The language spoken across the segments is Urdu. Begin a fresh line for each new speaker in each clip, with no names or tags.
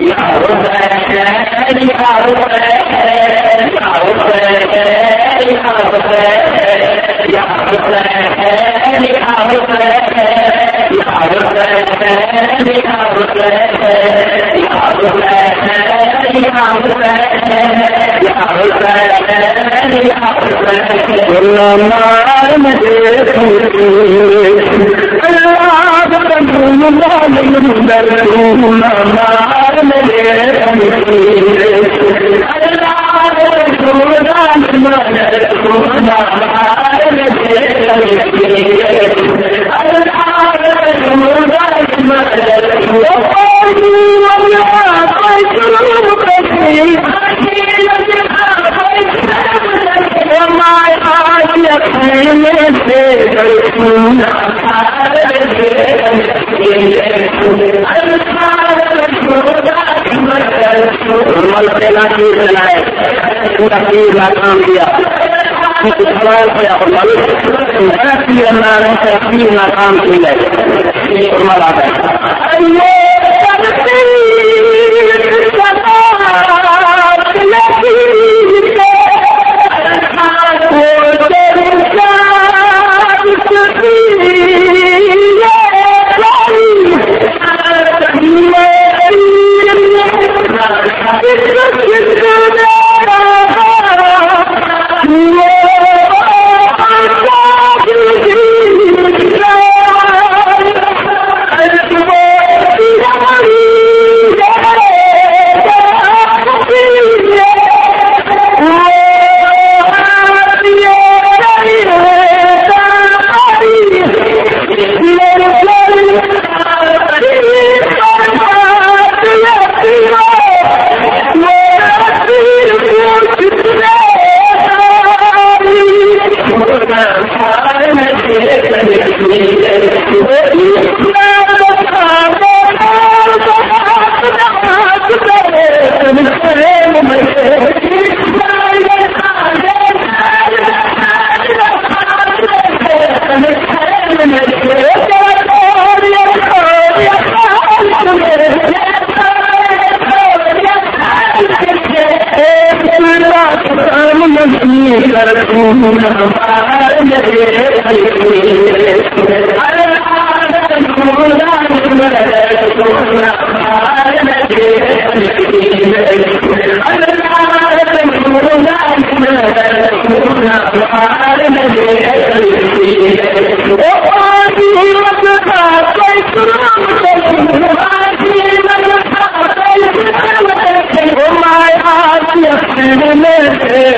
یا حسین یا حسین یا حسین یا حسین یا حسین یا حسین مجھے اللہ اجا دش تم دات اجلاس میرا پیر کام دیا کچھ سوال ہوا اور معلوم میرا ناکام کی ہے۔ میرے Oh, میں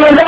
اللہ